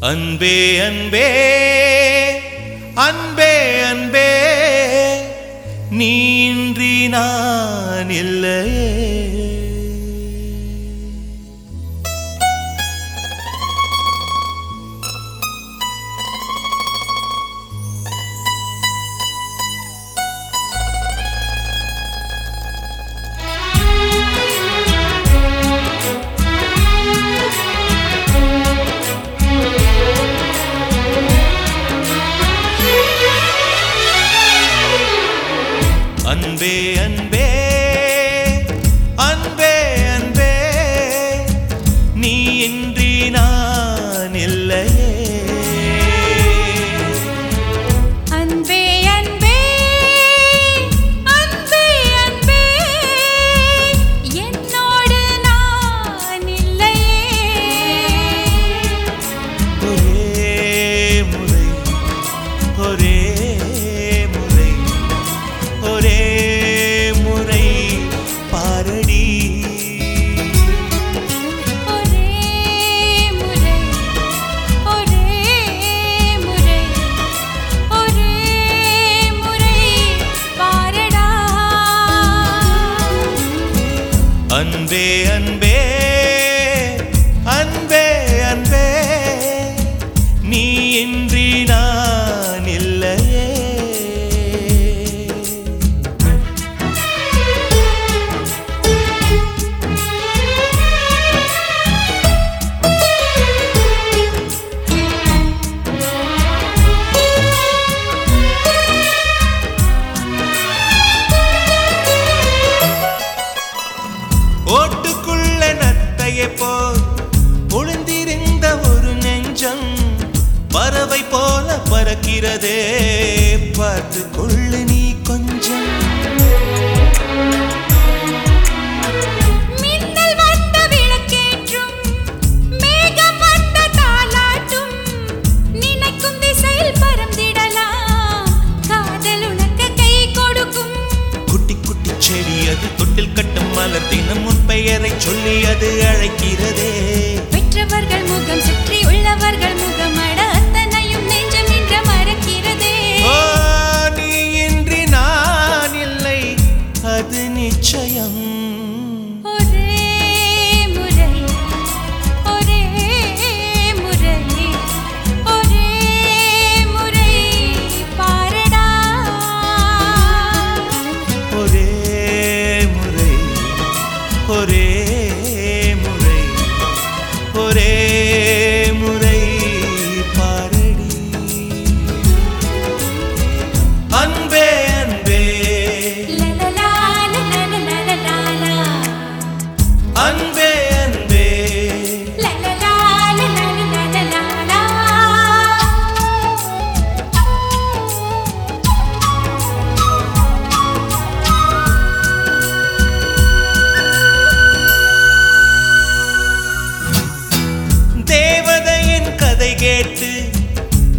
அன்பே அன்பே அன்பே அன்பே நீன்றி நான் இல்லையே. அன்பே அன்பே அன்பே அன்பே. நீ இன்றி நான் ஓட்டுக்குள்ள நத்தைய போல் ஒழுந்திருந்த ஒரு நெஞ்சம் பறவை போல பறக்கிறதே. பறவை மலர் தினம் உன் பெயரை சொல்லி அது அழைக்கிறதே. பெற்றவர்கள் முகம் சுற்றி உள்ளவர்கள் முகம் amores.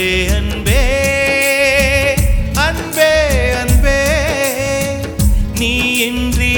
அன்பே அன்பே அன்பே அன்பே. நீ இன்றி